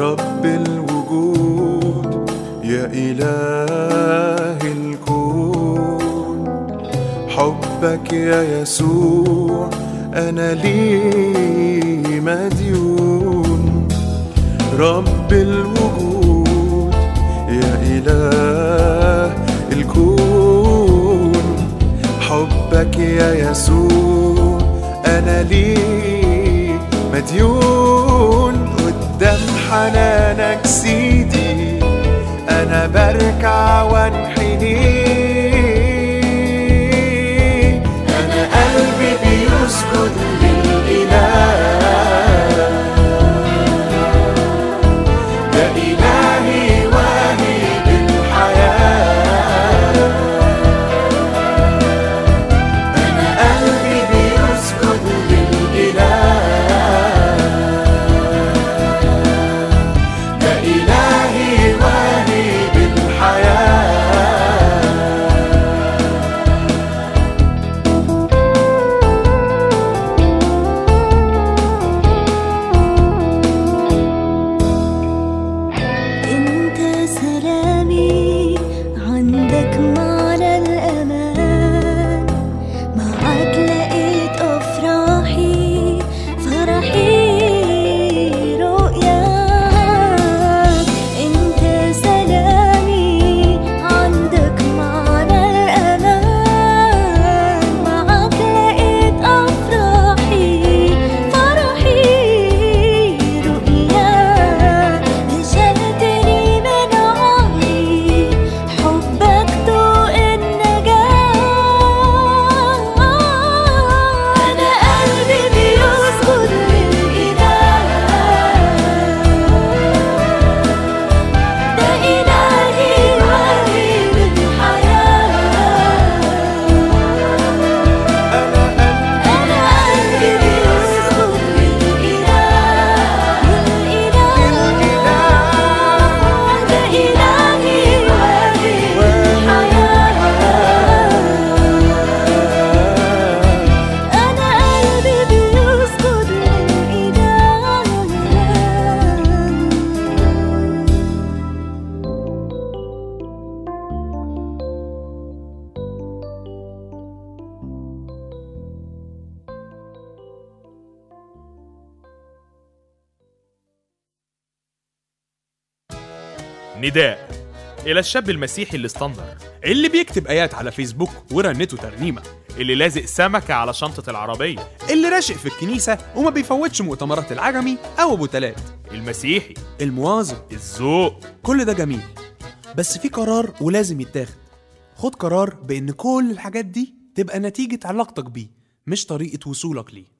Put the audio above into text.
رب الوجود يا إله الكون. حبك يا يسوع أنا لي مديون. رب الوجود يا إله الكون. حبك يا يسوع أنا لي مديون. حنانك سيدي أنا بركع وانحني. أنا قلبي بيسجد للإله نداء. إلى الشاب المسيحي اللي استنظر اللي بيكتب آيات على فيسبوك ورنته ترنيمة. اللي لازق سمكة على شنطة العربية. اللي راشق في الكنيسة وما بيفوتش مؤتمرات العجمي أو أبو تلات المسيحي. المواظب. الذوق. كل ده جميل. بس في قرار ولازم يتاخد. خد قرار بإن كل الحاجات دي تبقى نتيجة علاقتك بيه مش طريقة وصولك ليه.